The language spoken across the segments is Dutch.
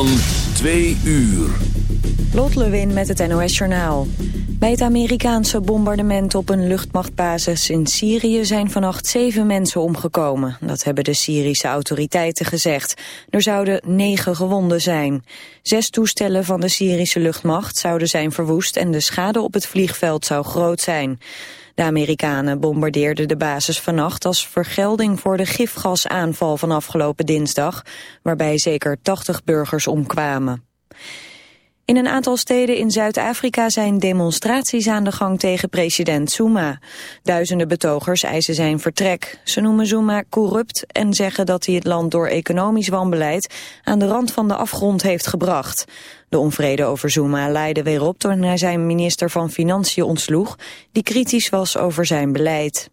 Van twee uur. Lot Lewin met het NOS Journaal. Bij het Amerikaanse bombardement op een luchtmachtbasis in Syrië zijn vannacht zeven mensen omgekomen. Dat hebben de Syrische autoriteiten gezegd. Er zouden negen gewonden zijn. Zes toestellen van de Syrische luchtmacht zouden zijn verwoest en de schade op het vliegveld zou groot zijn. De Amerikanen bombardeerden de basis vannacht als vergelding voor de gifgasaanval van afgelopen dinsdag, waarbij zeker 80 burgers omkwamen. In een aantal steden in Zuid-Afrika zijn demonstraties aan de gang tegen president Zuma. Duizenden betogers eisen zijn vertrek. Ze noemen Zuma corrupt en zeggen dat hij het land door economisch wanbeleid aan de rand van de afgrond heeft gebracht. De onvrede over Zuma leidde weer op toen hij zijn minister van Financiën ontsloeg, die kritisch was over zijn beleid.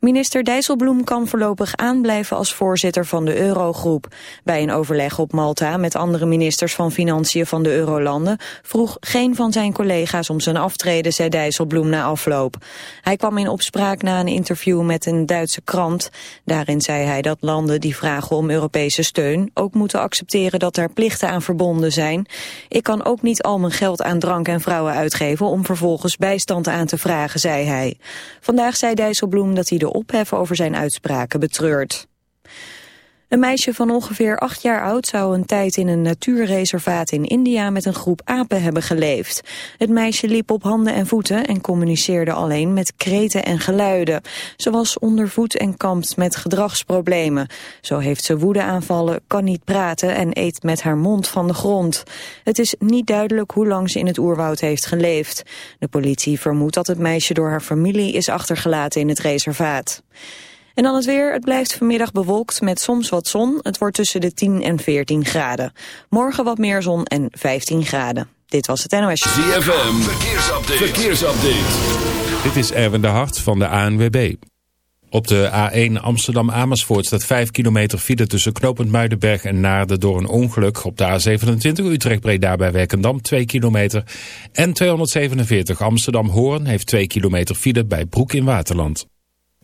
Minister Dijsselbloem kan voorlopig aanblijven als voorzitter van de Eurogroep. Bij een overleg op Malta met andere ministers van Financiën van de Eurolanden vroeg geen van zijn collega's om zijn aftreden, zei Dijsselbloem na afloop. Hij kwam in opspraak na een interview met een Duitse krant. Daarin zei hij dat landen die vragen om Europese steun ook moeten accepteren dat er plichten aan verbonden zijn. Ik kan ook niet al mijn geld aan drank en vrouwen uitgeven om vervolgens bijstand aan te vragen, zei hij. Vandaag zei Dijsselbloem dat hij de ophef over zijn uitspraken betreurt. Een meisje van ongeveer acht jaar oud zou een tijd in een natuurreservaat in India met een groep apen hebben geleefd. Het meisje liep op handen en voeten en communiceerde alleen met kreten en geluiden. Ze was ondervoed en kampt met gedragsproblemen. Zo heeft ze woedeaanvallen, kan niet praten en eet met haar mond van de grond. Het is niet duidelijk hoe lang ze in het oerwoud heeft geleefd. De politie vermoedt dat het meisje door haar familie is achtergelaten in het reservaat. En dan het weer. Het blijft vanmiddag bewolkt met soms wat zon. Het wordt tussen de 10 en 14 graden. Morgen wat meer zon en 15 graden. Dit was het NOS. ZFM. Verkeersupdate. Verkeersupdate. Dit is Erwin de Hart van de ANWB. Op de A1 Amsterdam-Amersfoort staat 5 kilometer file tussen Knopend Muidenberg en Naarden door een ongeluk. Op de A27 Utrecht-Breda bij Werkendam 2 kilometer. En 247 Amsterdam-Hoorn heeft 2 kilometer file bij Broek in Waterland.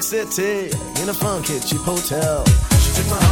York City in a funky cheap hotel. She took my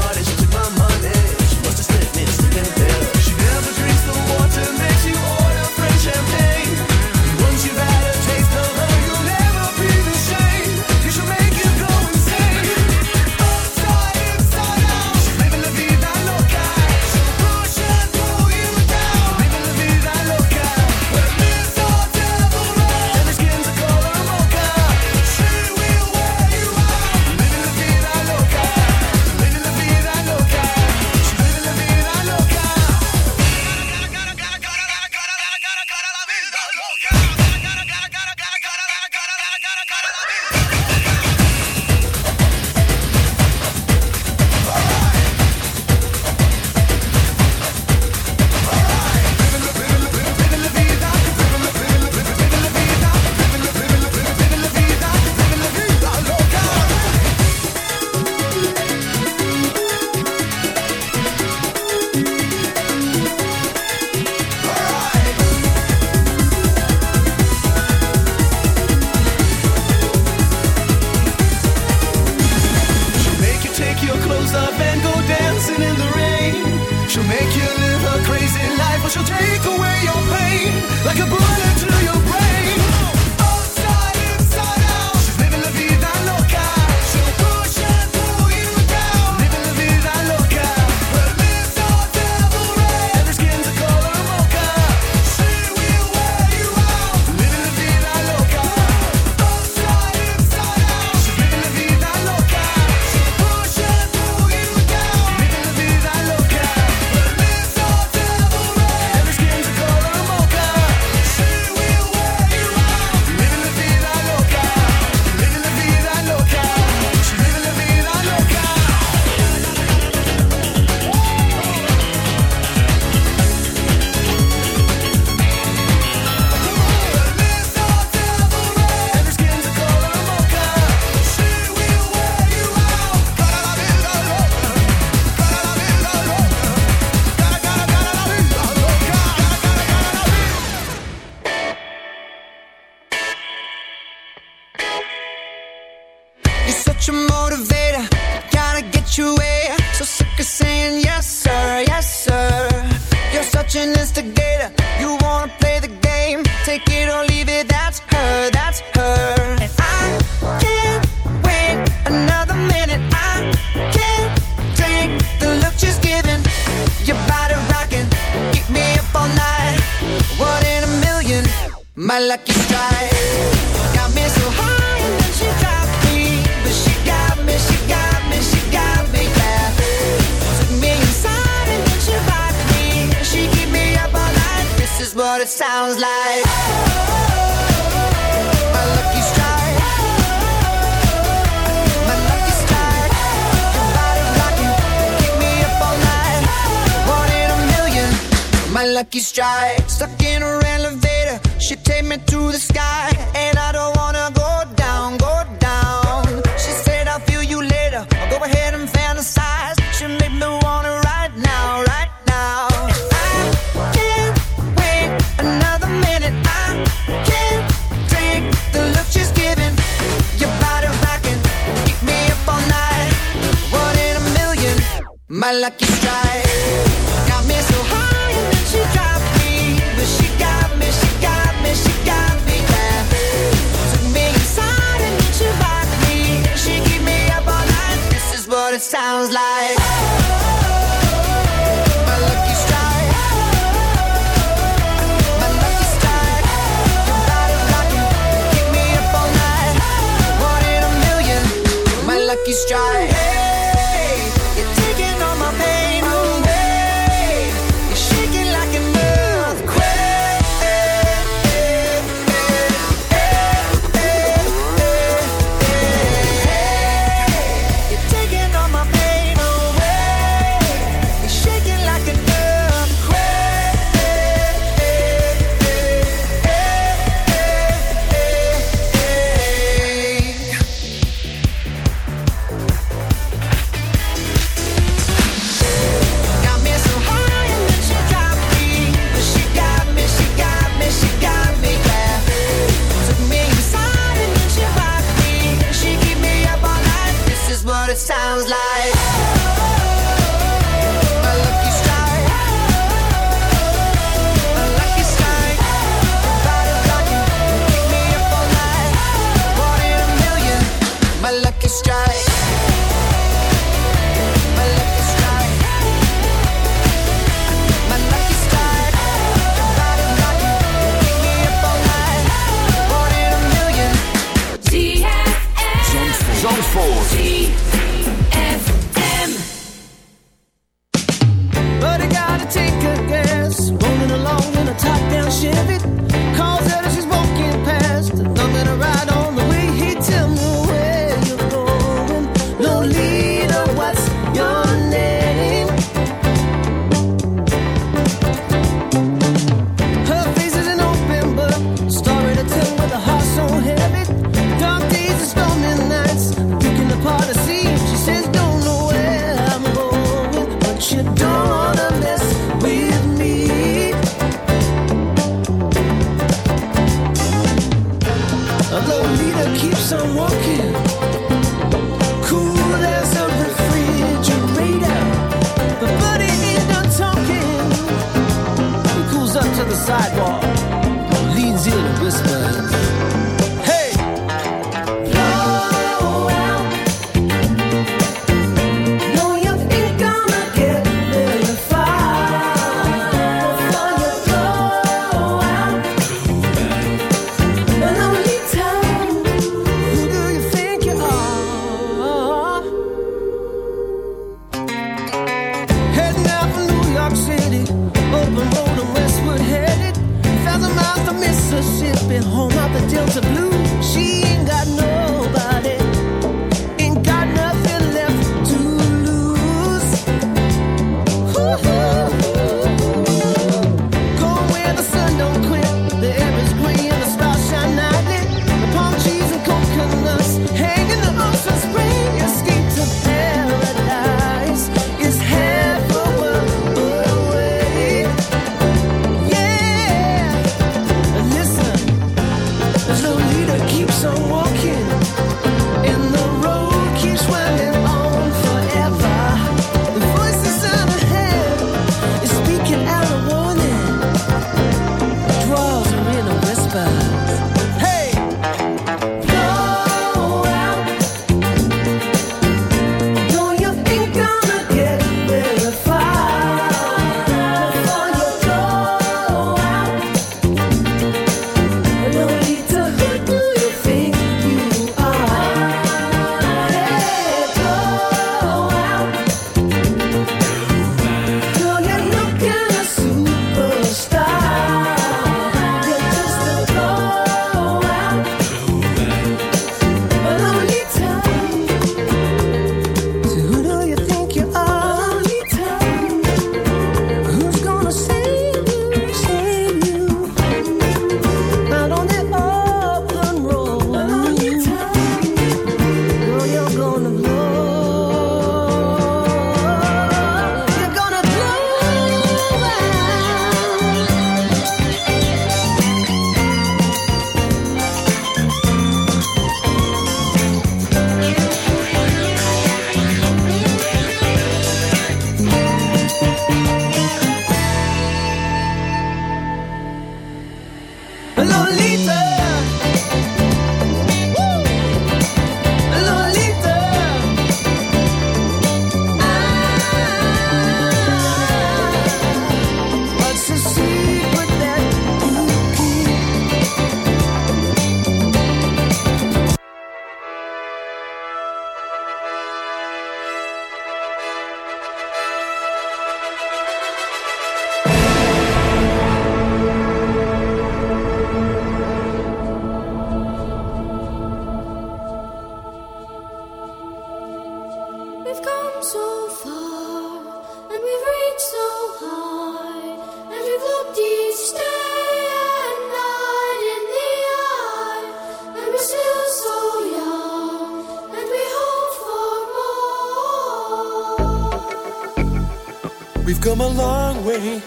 We've come a long way,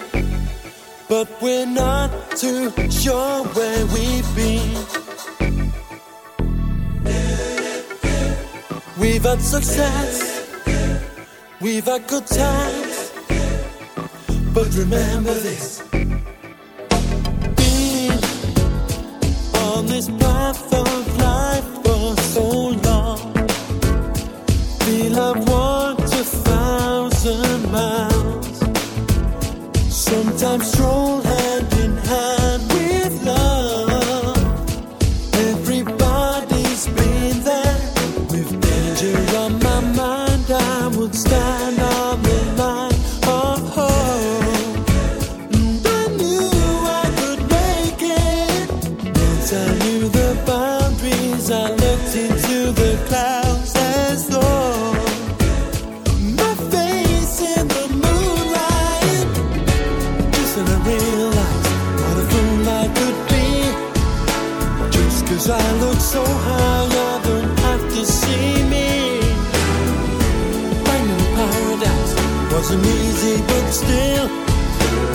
but we're not too sure where we've been. We've had success, we've had good times, but remember this. been on this path of life for so long, feel I've walked a thousand miles. Sometimes stroll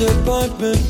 disappointment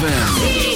ZFM.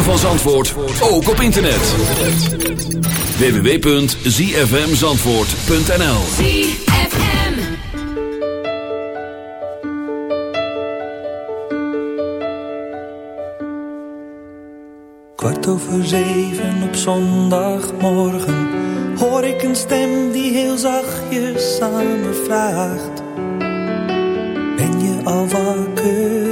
van Zandvoort ook op internet. www.zfmzandvoort.nl Kwart over zeven op zondagmorgen Hoor ik een stem die heel zachtjes aan me vraagt Ben je al wakker?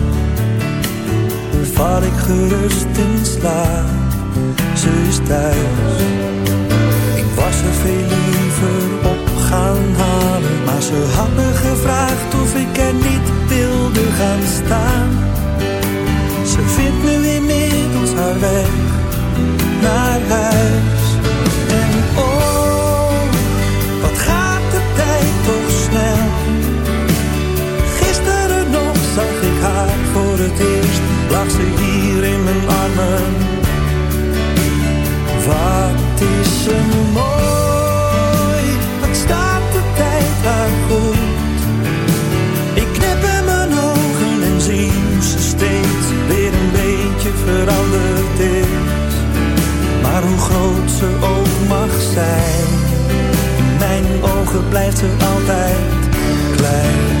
val ik gerust in slaap. Ze is thuis, ik was er veel liever We blijft ze altijd klein.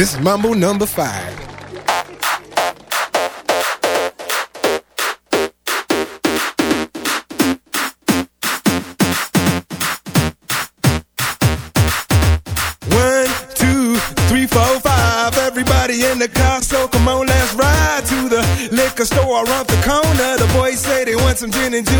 This is Mambo number five. Everybody in the car, so come on, let's ride to the liquor store around the corner. The boys say they want some gin and juice,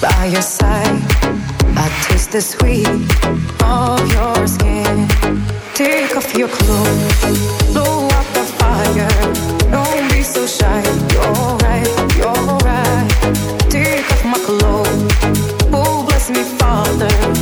by your side. I taste the sweet of your skin. Take off your clothes, blow out the fire. Don't be so shy. You're right, you're right. Take off my clothes. Oh, bless me, Father.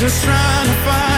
Jesus trying to find